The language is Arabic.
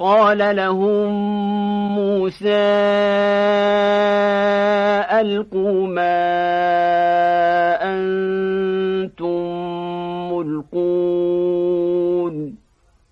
قال لهم موسى ألقوا ما أنتم ملقون